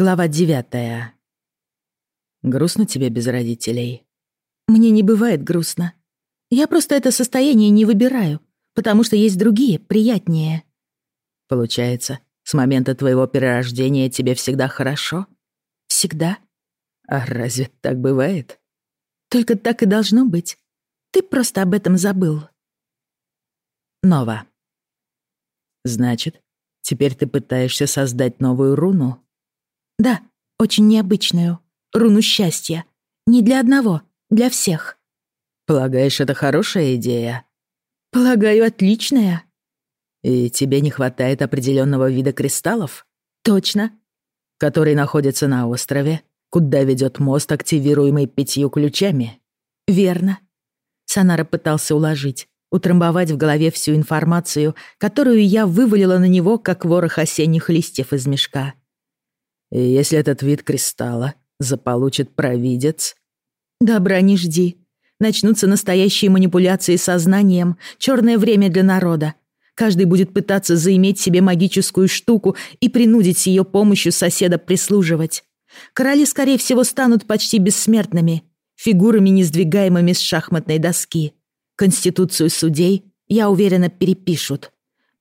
Глава девятая. Грустно тебе без родителей? Мне не бывает грустно. Я просто это состояние не выбираю, потому что есть другие, приятнее. Получается, с момента твоего перерождения тебе всегда хорошо? Всегда. А разве так бывает? Только так и должно быть. Ты просто об этом забыл. Нова. Значит, теперь ты пытаешься создать новую руну? Да, очень необычную. Руну счастья. Не для одного, для всех. Полагаешь, это хорошая идея? Полагаю, отличная. И тебе не хватает определенного вида кристаллов? Точно. Который находится на острове, куда ведет мост, активируемый пятью ключами? Верно. Сонара пытался уложить, утрамбовать в голове всю информацию, которую я вывалила на него, как ворох осенних листьев из мешка. И если этот вид кристалла заполучит провидец... Добра не жди. Начнутся настоящие манипуляции сознанием, черное время для народа. Каждый будет пытаться заиметь себе магическую штуку и принудить с ее помощью соседа прислуживать. Короли, скорее всего, станут почти бессмертными, фигурами, несдвигаемыми с шахматной доски. Конституцию судей, я уверена, перепишут.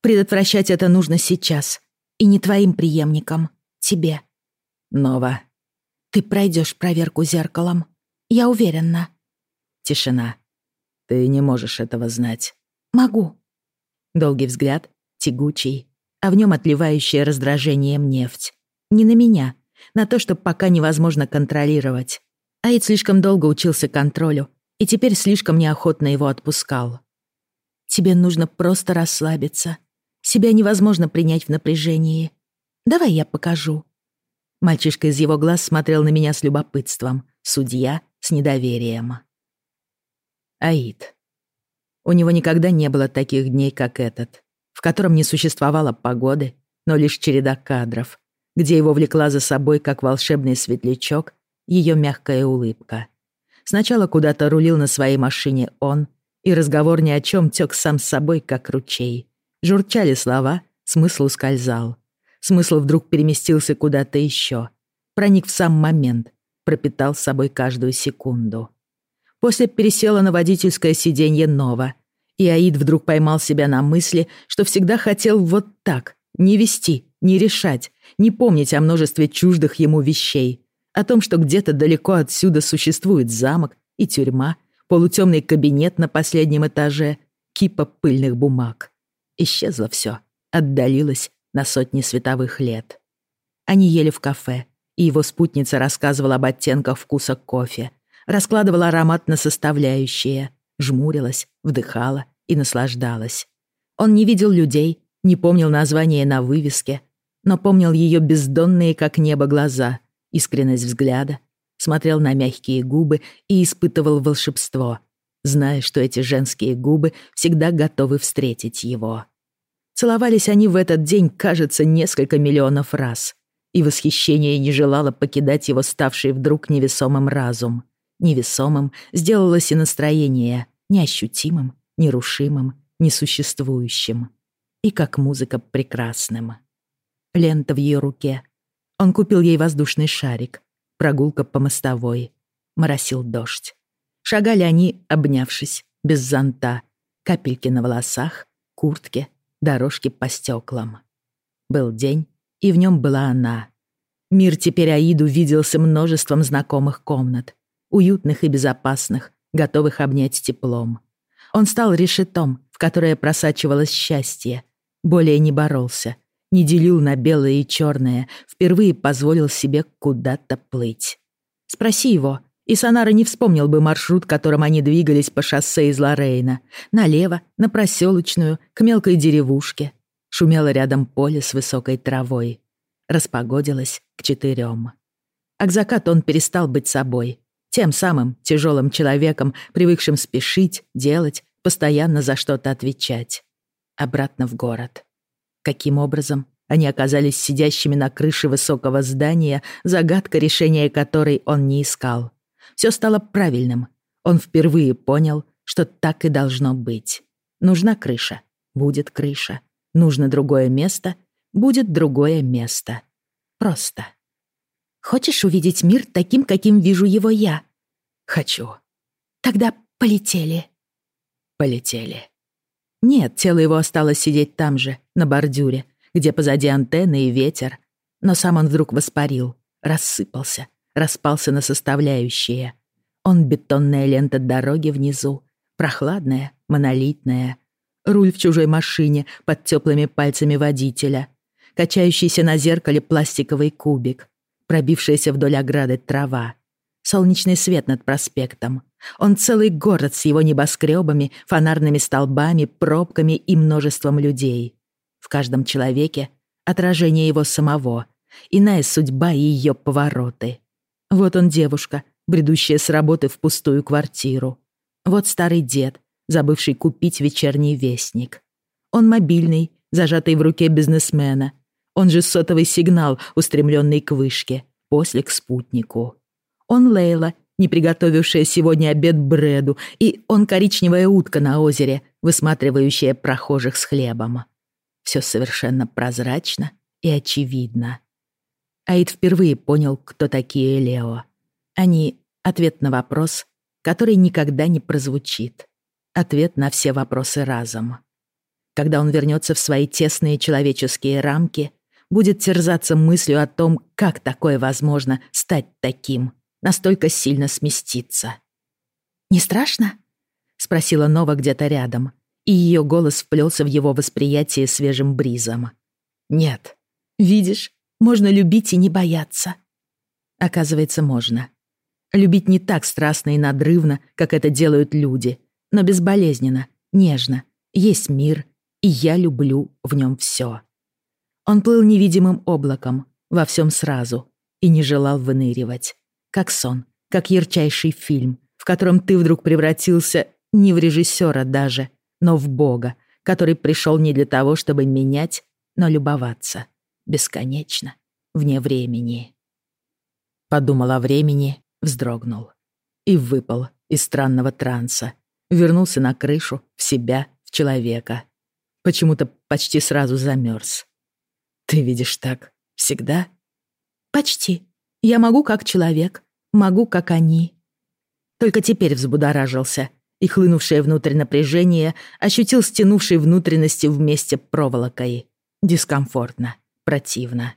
Предотвращать это нужно сейчас. И не твоим преемникам, тебе. Нова. Ты пройдешь проверку зеркалом. Я уверена. Тишина. Ты не можешь этого знать. Могу. Долгий взгляд, тягучий, а в нем отливающая раздражением нефть. Не на меня, на то, что пока невозможно контролировать. Аид слишком долго учился контролю и теперь слишком неохотно его отпускал. Тебе нужно просто расслабиться. Себя невозможно принять в напряжении. Давай я покажу. Мальчишка из его глаз смотрел на меня с любопытством, судья — с недоверием. Аид. У него никогда не было таких дней, как этот, в котором не существовало погоды, но лишь череда кадров, где его влекла за собой, как волшебный светлячок, ее мягкая улыбка. Сначала куда-то рулил на своей машине он, и разговор ни о чем тек сам с собой, как ручей. Журчали слова, смысл ускользал. Смысл вдруг переместился куда-то еще. Проник в сам момент, пропитал с собой каждую секунду. После пересела на водительское сиденье Нова, и Аид вдруг поймал себя на мысли, что всегда хотел вот так, не вести, не решать, не помнить о множестве чуждых ему вещей, о том, что где-то далеко отсюда существует замок и тюрьма, полутемный кабинет на последнем этаже, кипа пыльных бумаг. Исчезло все, отдалилось, на сотни световых лет. Они ели в кафе, и его спутница рассказывала об оттенках вкуса кофе, раскладывала аромат на составляющие, жмурилась, вдыхала и наслаждалась. Он не видел людей, не помнил названия на вывеске, но помнил ее бездонные, как небо, глаза, искренность взгляда, смотрел на мягкие губы и испытывал волшебство, зная, что эти женские губы всегда готовы встретить его. Целовались они в этот день, кажется, несколько миллионов раз. И восхищение не желало покидать его ставший вдруг невесомым разум. Невесомым сделалось и настроение, неощутимым, нерушимым, несуществующим. И как музыка прекрасным. Лента в ее руке. Он купил ей воздушный шарик. Прогулка по мостовой. Моросил дождь. Шагали они, обнявшись, без зонта. Капельки на волосах, куртке, дорожки по стеклам. Был день, и в нем была она. Мир теперь Аиду виделся множеством знакомых комнат, уютных и безопасных, готовых обнять теплом. Он стал решетом, в которое просачивалось счастье. Более не боролся, не делил на белое и черное, впервые позволил себе куда-то плыть. Спроси его, и Сонара не вспомнил бы маршрут, которым они двигались по шоссе из Лорейна. Налево, на проселочную, к мелкой деревушке. Шумело рядом поле с высокой травой. Распогодилось к четырем. А к закату он перестал быть собой. Тем самым тяжелым человеком, привыкшим спешить, делать, постоянно за что-то отвечать. Обратно в город. Каким образом они оказались сидящими на крыше высокого здания, загадка решения которой он не искал. Все стало правильным. Он впервые понял, что так и должно быть. Нужна крыша. Будет крыша. Нужно другое место. Будет другое место. Просто. Хочешь увидеть мир таким, каким вижу его я? Хочу. Тогда полетели. Полетели. Нет, тело его осталось сидеть там же, на бордюре, где позади антенны и ветер. Но сам он вдруг воспарил, рассыпался, распался на составляющие. Он бетонная лента дороги внизу, прохладная, монолитная. Руль в чужой машине под теплыми пальцами водителя. Качающийся на зеркале пластиковый кубик. Пробившаяся вдоль ограды трава. Солнечный свет над проспектом. Он целый город с его небоскребами, фонарными столбами, пробками и множеством людей. В каждом человеке отражение его самого, иная судьба и ее повороты. Вот он девушка, бредущая с работы в пустую квартиру. Вот старый дед, забывший купить вечерний вестник. Он мобильный, зажатый в руке бизнесмена. Он же сотовый сигнал, устремленный к вышке, после к спутнику. Он Лейла, не приготовившая сегодня обед Брэду, и он коричневая утка на озере, высматривающая прохожих с хлебом. Все совершенно прозрачно и очевидно. Аид впервые понял, кто такие Лео. Они — ответ на вопрос, который никогда не прозвучит. Ответ на все вопросы разом. Когда он вернется в свои тесные человеческие рамки, будет терзаться мыслью о том, как такое возможно стать таким, настолько сильно сместиться. «Не страшно?» — спросила Нова где-то рядом, и ее голос вплелся в его восприятие свежим бризом. «Нет. Видишь, можно любить и не бояться». Оказывается, можно. Любить не так страстно и надрывно, как это делают люди, но безболезненно, нежно. Есть мир, и я люблю в нем все. Он плыл невидимым облаком, во всем сразу, и не желал выныривать. Как сон, как ярчайший фильм, в котором ты вдруг превратился не в режиссера даже, но в бога, который пришел не для того, чтобы менять, но любоваться. Бесконечно, вне времени. Подумал о времени, вздрогнул. И выпал из странного транса. Вернулся на крышу, в себя, в человека. Почему-то почти сразу замерз. Ты видишь так всегда? Почти. Я могу как человек, могу как они. Только теперь взбудоражился, и хлынувшее внутрь напряжение ощутил стянувшей внутренности вместе проволокой. Дискомфортно, противно.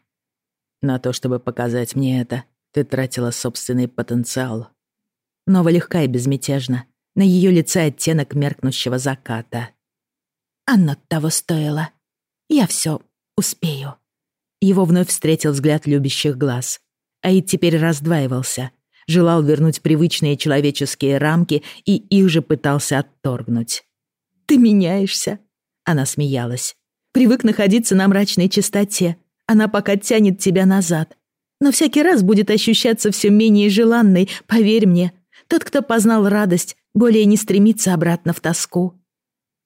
На то, чтобы показать мне это, ты тратила собственный потенциал. Нова легка и безмятежна. На ее лице оттенок меркнущего заката. Оно того стоило. Я все успею. Его вновь встретил взгляд любящих глаз. Аид теперь раздваивался, желал вернуть привычные человеческие рамки и их же пытался отторгнуть. «Ты меняешься», — она смеялась. «Привык находиться на мрачной чистоте. Она пока тянет тебя назад. Но всякий раз будет ощущаться все менее желанной, поверь мне. Тот, кто познал радость, более не стремится обратно в тоску».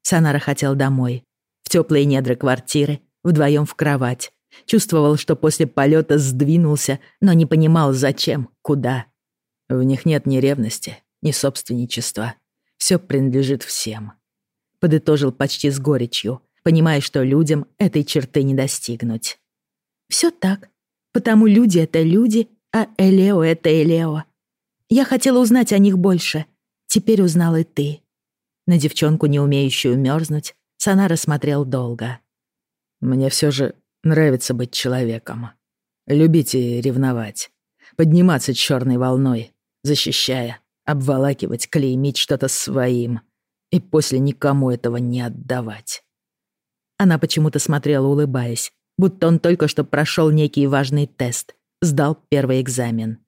Санара хотел домой, в теплые недры квартиры, вдвоем в кровать, Чувствовал, что после полета сдвинулся, но не понимал, зачем, куда. В них нет ни ревности, ни собственничества. Все принадлежит всем. Подытожил почти с горечью, понимая, что людям этой черты не достигнуть. Все так. Потому люди — это люди, а Элео — это Элео. Я хотела узнать о них больше. Теперь узнал и ты. На девчонку, не умеющую мерзнуть, Санара смотрел долго. Мне все же Нравится быть человеком. Любить и ревновать. Подниматься черной волной, защищая, обволакивать, клеймить что-то своим. И после никому этого не отдавать. Она почему-то смотрела, улыбаясь, будто он только что прошел некий важный тест, сдал первый экзамен.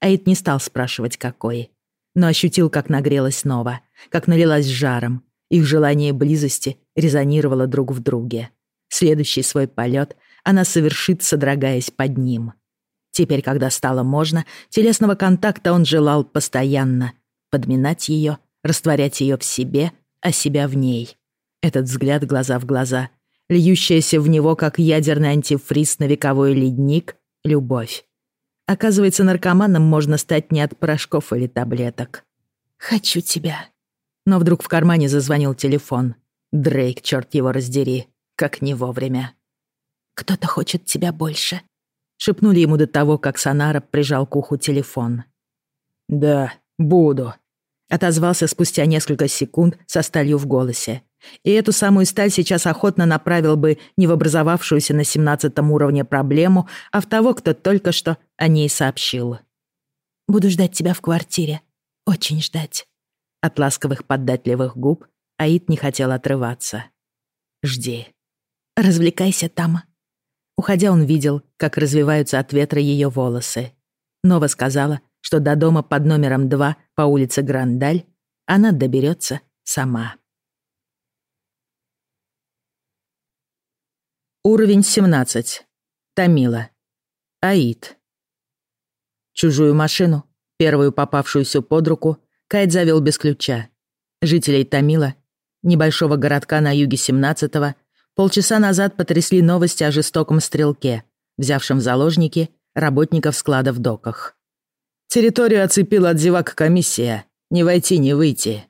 Аид не стал спрашивать, какой. Но ощутил, как нагрелась снова, как налилась жаром. Их желание близости резонировало друг в друге. Следующий свой полет она совершит, содрогаясь под ним. Теперь, когда стало можно, телесного контакта он желал постоянно. Подминать ее, растворять ее в себе, а себя в ней. Этот взгляд глаза в глаза, льющаяся в него, как ядерный антифриз на вековой ледник, любовь. Оказывается, наркоманом можно стать не от порошков или таблеток. «Хочу тебя». Но вдруг в кармане зазвонил телефон. Дрейк, черт его раздери, как не вовремя. Кто-то хочет тебя больше. шепнули ему до того, как Сонара прижал к уху телефон. «Да, буду», — отозвался спустя несколько секунд со сталью в голосе. И эту самую сталь сейчас охотно направил бы не в образовавшуюся на семнадцатом уровне проблему, а в того, кто только что о ней сообщил. «Буду ждать тебя в квартире. Очень ждать». От ласковых поддатливых губ Аид не хотел отрываться. «Жди. Развлекайся там». Уходя, он видел, как развиваются от ветра ее волосы. Нова сказала, что до дома под номером 2 по улице Грандаль она доберется сама. Уровень 17. Тамила. Аид. Чужую машину, первую попавшуюся под руку, Кайт завел без ключа. Жителей Тамила, небольшого городка на юге 17-го, полчаса назад потрясли новости о жестоком стрелке, взявшем в заложники работников склада в доках. «Территорию оцепила от зевак комиссия. Не войти, не выйти».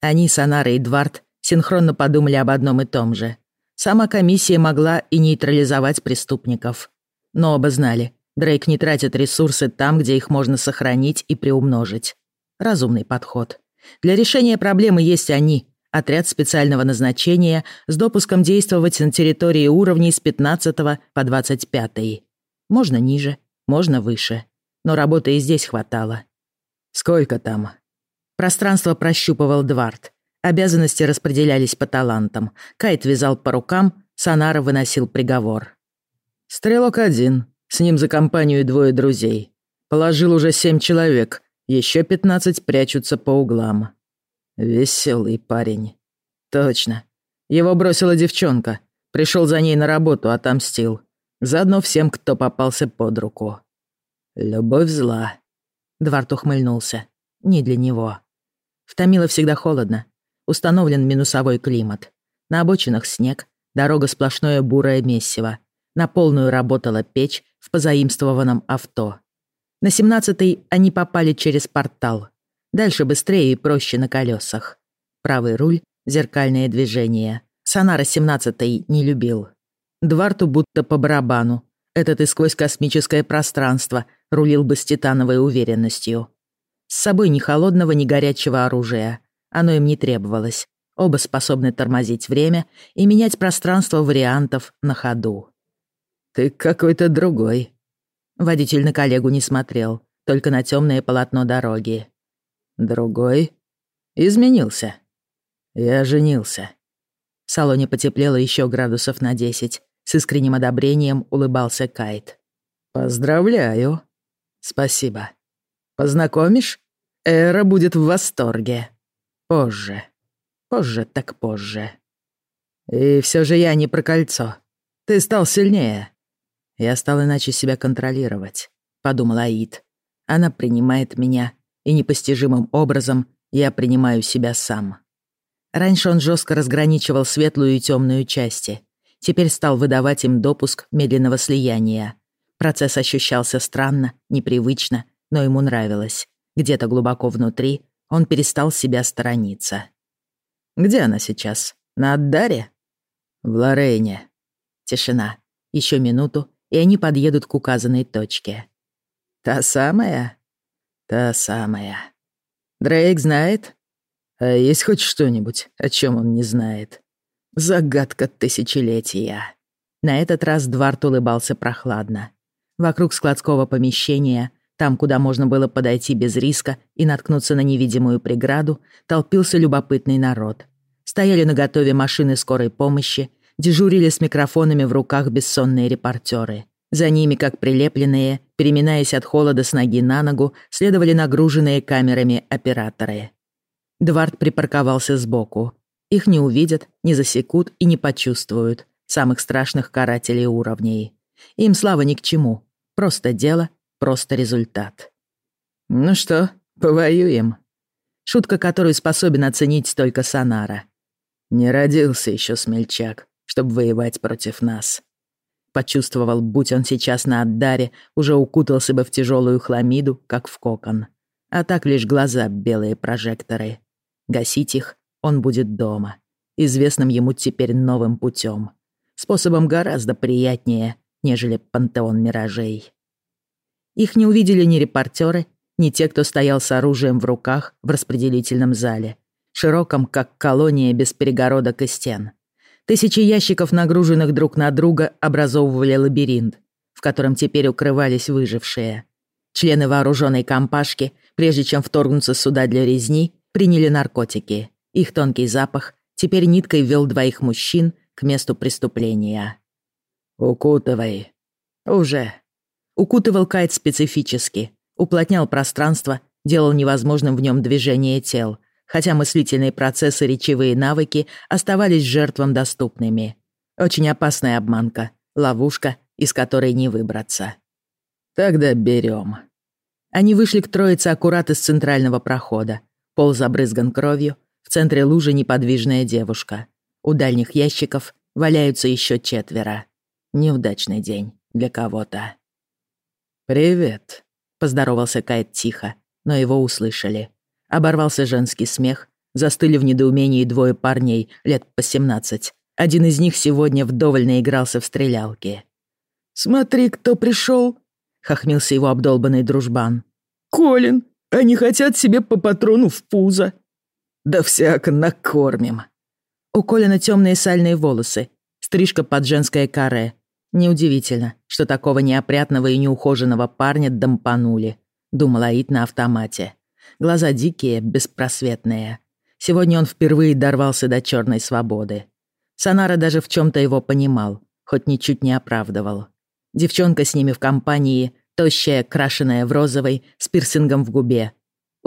Они, Сонара и Двард, синхронно подумали об одном и том же — Сама комиссия могла и нейтрализовать преступников. Но оба знали, Дрейк не тратит ресурсы там, где их можно сохранить и приумножить. Разумный подход. Для решения проблемы есть они, отряд специального назначения с допуском действовать на территории уровней с 15 по 25. Можно ниже, можно выше. Но работы и здесь хватало. Сколько там? Пространство прощупывал Двард. Обязанности распределялись по талантам. Кайт вязал по рукам, Сонара выносил приговор. «Стрелок один. С ним за компанию двое друзей. Положил уже семь человек. Еще пятнадцать прячутся по углам. Веселый парень. Точно. Его бросила девчонка. Пришел за ней на работу, отомстил. Заодно всем, кто попался под руку. Любовь зла. Двард ухмыльнулся. Не для него. В Томило всегда холодно. Установлен минусовой климат. На обочинах снег, дорога сплошное бурое месиво. На полную работала печь в позаимствованном авто. На 17-й они попали через портал. Дальше быстрее и проще на колесах. Правый руль, зеркальное движение. Сонара 17-й не любил. Дварту будто по барабану. Этот и сквозь космическое пространство рулил бы с титановой уверенностью. С собой ни холодного, ни горячего оружия. Оно им не требовалось. Оба способны тормозить время и менять пространство вариантов на ходу. «Ты какой-то другой». Водитель на коллегу не смотрел, только на темное полотно дороги. «Другой? Изменился. Я женился». В салоне потеплело еще градусов на десять. С искренним одобрением улыбался Кайт. «Поздравляю». «Спасибо. Познакомишь? Эра будет в восторге». Позже. Позже так позже. И все же я не про кольцо. Ты стал сильнее. Я стал иначе себя контролировать, подумал Аид. Она принимает меня, и непостижимым образом я принимаю себя сам. Раньше он жестко разграничивал светлую и темную части. Теперь стал выдавать им допуск медленного слияния. Процесс ощущался странно, непривычно, но ему нравилось. Где-то глубоко внутри он перестал себя сторониться. «Где она сейчас? На Аддаре?» «В Лорейне». Тишина. Еще минуту, и они подъедут к указанной точке. «Та самая?» «Та самая». «Дрейк знает?» «А есть хоть что-нибудь, о чем он не знает?» «Загадка тысячелетия». На этот раз Дварт улыбался прохладно. Вокруг складского помещения там, куда можно было подойти без риска и наткнуться на невидимую преграду, толпился любопытный народ. Стояли на готове машины скорой помощи, дежурили с микрофонами в руках бессонные репортеры. За ними, как прилепленные, переминаясь от холода с ноги на ногу, следовали нагруженные камерами операторы. Двард припарковался сбоку. Их не увидят, не засекут и не почувствуют, самых страшных карателей уровней. Им слава ни к чему. Просто дело, Просто результат. Ну что, повоюем? Шутка, которую способен оценить только Санара. Не родился еще смельчак, чтобы воевать против нас. Почувствовал, будь он сейчас на отдаре, уже укутался бы в тяжелую хламиду, как в кокон. А так лишь глаза белые прожекторы. Гасить их он будет дома, известным ему теперь новым путем, способом гораздо приятнее нежели пантеон миражей. Их не увидели ни репортеры, ни те, кто стоял с оружием в руках в распределительном зале, широком, как колония без перегородок и стен. Тысячи ящиков, нагруженных друг на друга, образовывали лабиринт, в котором теперь укрывались выжившие. Члены вооруженной компашки, прежде чем вторгнуться сюда для резни, приняли наркотики. Их тонкий запах теперь ниткой ввел двоих мужчин к месту преступления. «Укутывай». «Уже». Укутывал Кайт специфически, уплотнял пространство, делал невозможным в нем движение тел, хотя мыслительные процессы речевые навыки оставались жертвам доступными. Очень опасная обманка, ловушка, из которой не выбраться. «Тогда берем». Они вышли к троице аккурат из центрального прохода. Пол забрызган кровью, в центре лужи неподвижная девушка. У дальних ящиков валяются еще четверо. Неудачный день для кого-то. «Привет», Поздоровался Кайт тихо, но его услышали. Оборвался женский смех. Застыли в недоумении двое парней, лет по семнадцать. Один из них сегодня вдоволь наигрался в стрелялки. «Смотри, кто пришел!» — хохмился его обдолбанный дружбан. «Колин, они хотят себе по патрону в пузо!» «Да всяко накормим!» У Колина темные сальные волосы, стрижка под женское каре, Неудивительно, что такого неопрятного и неухоженного парня домпанули, думал Аид на автомате. Глаза дикие, беспросветные. Сегодня он впервые дорвался до черной свободы. Санара даже в чем-то его понимал, хоть ничуть не оправдывал. Девчонка с ними в компании, тощая, крашеная в розовый, с пирсингом в губе.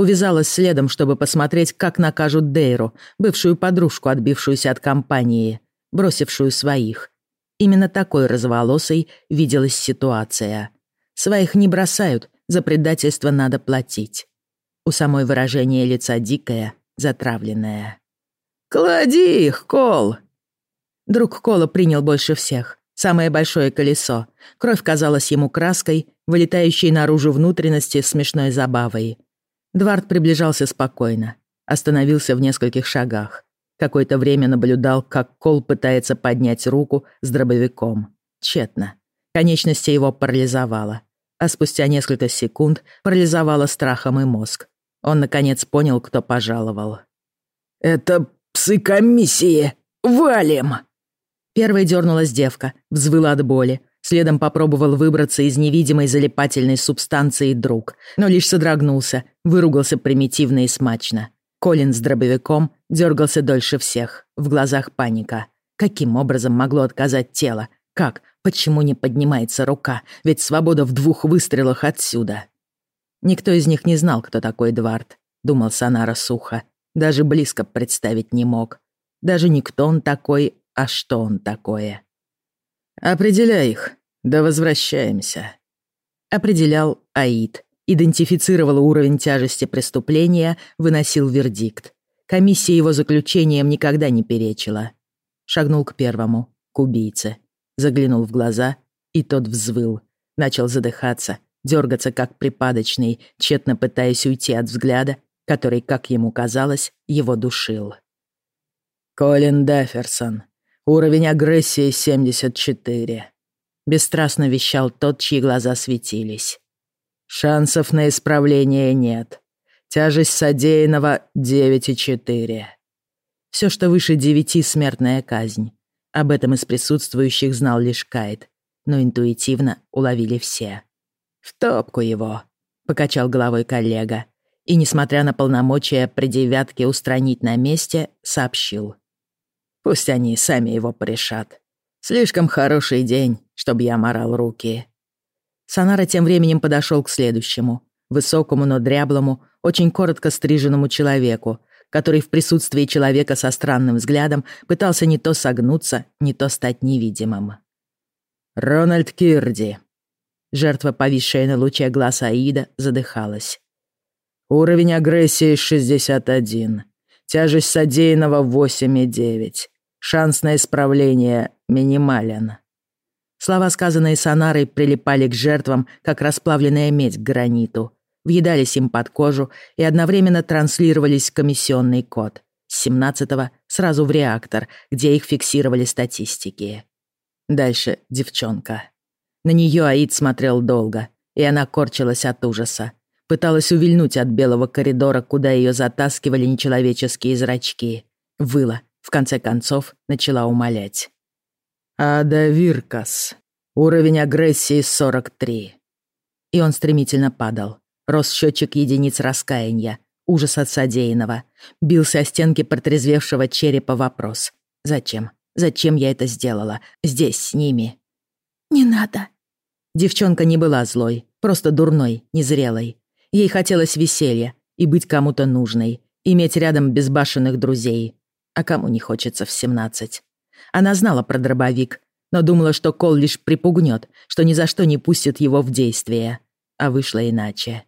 Увязалась следом, чтобы посмотреть, как накажут Дейру, бывшую подружку, отбившуюся от компании, бросившую своих, Именно такой разволосой виделась ситуация. Своих не бросают, за предательство надо платить. У самой выражение лица дикое, затравленное. «Клади их, Кол!» Друг Кола принял больше всех. Самое большое колесо. Кровь казалась ему краской, вылетающей наружу внутренности смешной забавой. Двард приближался спокойно. Остановился в нескольких шагах. Какое-то время наблюдал, как Кол пытается поднять руку с дробовиком. Тщетно. Конечности его парализовало. А спустя несколько секунд парализовало страхом и мозг. Он, наконец, понял, кто пожаловал. «Это псы комиссии! Валим!» Первой дернулась девка, взвыла от боли. Следом попробовал выбраться из невидимой залипательной субстанции друг, но лишь содрогнулся, выругался примитивно и смачно. Колин с дробовиком дергался дольше всех, в глазах паника. Каким образом могло отказать тело? Как? Почему не поднимается рука? Ведь свобода в двух выстрелах отсюда. Никто из них не знал, кто такой Эдвард, думал Санара сухо. Даже близко представить не мог. Даже не кто он такой, а что он такое. «Определяй их, да возвращаемся», — определял Аид, идентифицировал уровень тяжести преступления, выносил вердикт. Комиссия его заключением никогда не перечила. Шагнул к первому, к убийце. Заглянул в глаза, и тот взвыл. Начал задыхаться, дергаться как припадочный, тщетно пытаясь уйти от взгляда, который, как ему казалось, его душил. «Колин Дафферсон. Уровень агрессии 74», — бесстрастно вещал тот, чьи глаза светились. Шансов на исправление нет. Тяжесть содеянного 9,4. Все, что выше девяти — смертная казнь. Об этом из присутствующих знал лишь Кайт, но интуитивно уловили все. «В топку его», — покачал головой коллега, и, несмотря на полномочия при девятке устранить на месте, сообщил. «Пусть они сами его порешат. Слишком хороший день, чтобы я морал руки». Санара тем временем подошел к следующему, высокому, но дряблому, очень коротко стриженному человеку, который в присутствии человека со странным взглядом пытался не то согнуться, не то стать невидимым. «Рональд Кирди». Жертва, повисшая на луче глаз Аида, задыхалась. «Уровень агрессии 61. Тяжесть содеянного 8,9. Шанс на исправление минимален». Слова, сказанные Сонарой, прилипали к жертвам, как расплавленная медь к граниту, въедались им под кожу и одновременно транслировались в комиссионный код. С 17-го сразу в реактор, где их фиксировали статистики. Дальше девчонка. На нее Аид смотрел долго, и она корчилась от ужаса. Пыталась увильнуть от белого коридора, куда ее затаскивали нечеловеческие зрачки. Выла, в конце концов, начала умолять. «Ада Виркас. Уровень агрессии 43». И он стремительно падал. Рос счетчик единиц раскаяния, ужас от содеянного. Бился о стенки протрезвевшего черепа вопрос. «Зачем? Зачем я это сделала? Здесь, с ними?» «Не надо». Девчонка не была злой, просто дурной, незрелой. Ей хотелось веселья и быть кому-то нужной, иметь рядом безбашенных друзей. А кому не хочется в 17? Она знала про дробовик, но думала, что Кол лишь припугнет, что ни за что не пустит его в действие. А вышло иначе.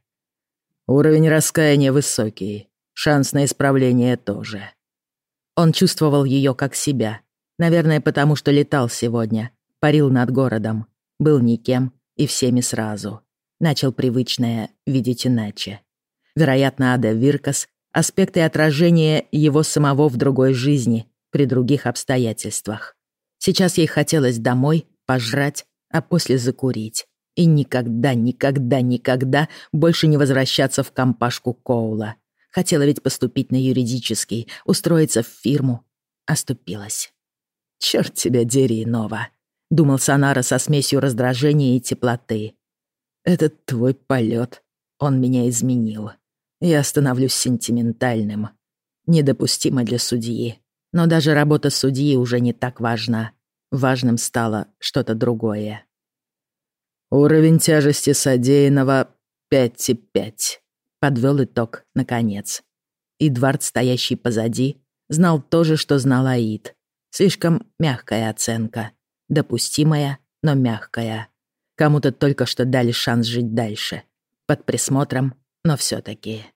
Уровень раскаяния высокий, шанс на исправление тоже. Он чувствовал ее как себя. Наверное, потому что летал сегодня, парил над городом, был никем и всеми сразу начал привычное видеть иначе. Вероятно, Ада Виркас — аспекты отражения его самого в другой жизни, при других обстоятельствах. Сейчас ей хотелось домой, пожрать, а после закурить. И никогда, никогда, никогда больше не возвращаться в компашку Коула. Хотела ведь поступить на юридический, устроиться в фирму. Оступилась. «Чёрт тебя дери, Нова», — думал Санара со смесью раздражения и теплоты. Этот твой полет, он меня изменил. Я становлюсь сентиментальным. Недопустимо для судьи. Но даже работа судьи уже не так важна. Важным стало что-то другое. Уровень тяжести содеянного 5,5. Подвел итог, наконец. Эдвард, стоящий позади, знал то же, что знал Аид. Слишком мягкая оценка. Допустимая, но мягкая. Кому-то только что дали шанс жить дальше. Под присмотром, но все таки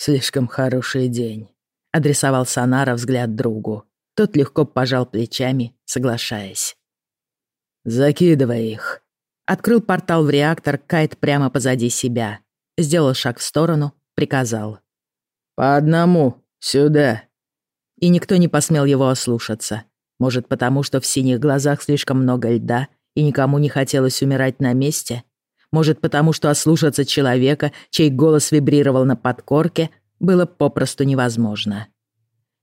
«Слишком хороший день», — адресовал Санара взгляд другу. Тот легко пожал плечами, соглашаясь. «Закидывай их». Открыл портал в реактор Кайт прямо позади себя. Сделал шаг в сторону, приказал. «По одному, сюда». И никто не посмел его ослушаться. Может, потому что в синих глазах слишком много льда и никому не хотелось умирать на месте? Может, потому что ослушаться человека, чей голос вибрировал на подкорке, было попросту невозможно.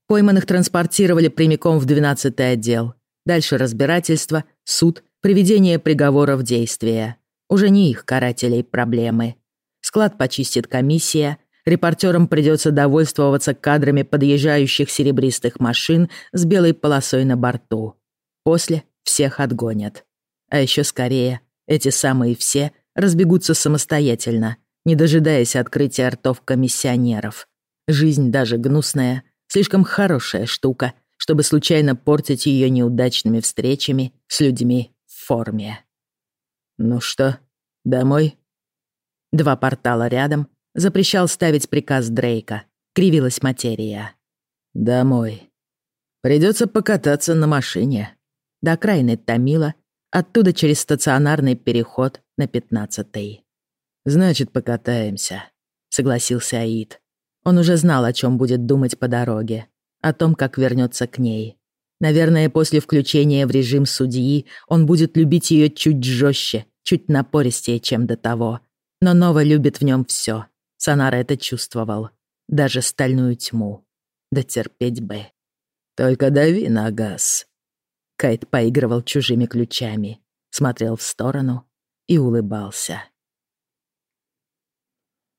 Пойманных транспортировали прямиком в 12-й отдел. Дальше разбирательство, суд, приведение приговора в действие. Уже не их карателей проблемы. Склад почистит комиссия, репортерам придется довольствоваться кадрами подъезжающих серебристых машин с белой полосой на борту. После всех отгонят. А еще скорее, эти самые все разбегутся самостоятельно, не дожидаясь открытия ртов комиссионеров. Жизнь даже гнусная, слишком хорошая штука, чтобы случайно портить ее неудачными встречами с людьми в форме. «Ну что, домой?» Два портала рядом запрещал ставить приказ Дрейка. Кривилась материя. «Домой. Придется покататься на машине». До окраины Томила Оттуда через стационарный переход на пятнадцатый. «Значит, покатаемся», — согласился Аид. Он уже знал, о чем будет думать по дороге. О том, как вернется к ней. Наверное, после включения в режим судьи он будет любить ее чуть жестче, чуть напористее, чем до того. Но Нова любит в нем все. Санара это чувствовал. Даже стальную тьму. Да терпеть бы. «Только дави на газ», Кайт поигрывал чужими ключами, смотрел в сторону и улыбался.